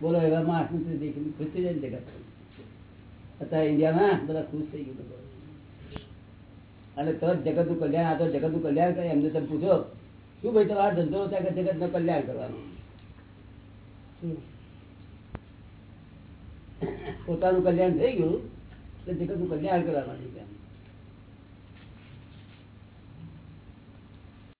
બોલો એવા માણસ દેખીને ખુશ થઈ જાય જગત અત્યારે ઇન્ડિયામાં બધા ખુશ થઈ ગયું અને તરત જગતનું કલ્યાણ આ તો જગતનું કલ્યાણ કરે એમને તમે પૂછો શું ભાઈ તમારો ધંધો હતા કે જગતનું કલ્યાણ કરવાનું? પોતાનું કલ્યાણ થઈ ગયું એટલે જગતનું કલ્યાણ કરવા માંડ્યું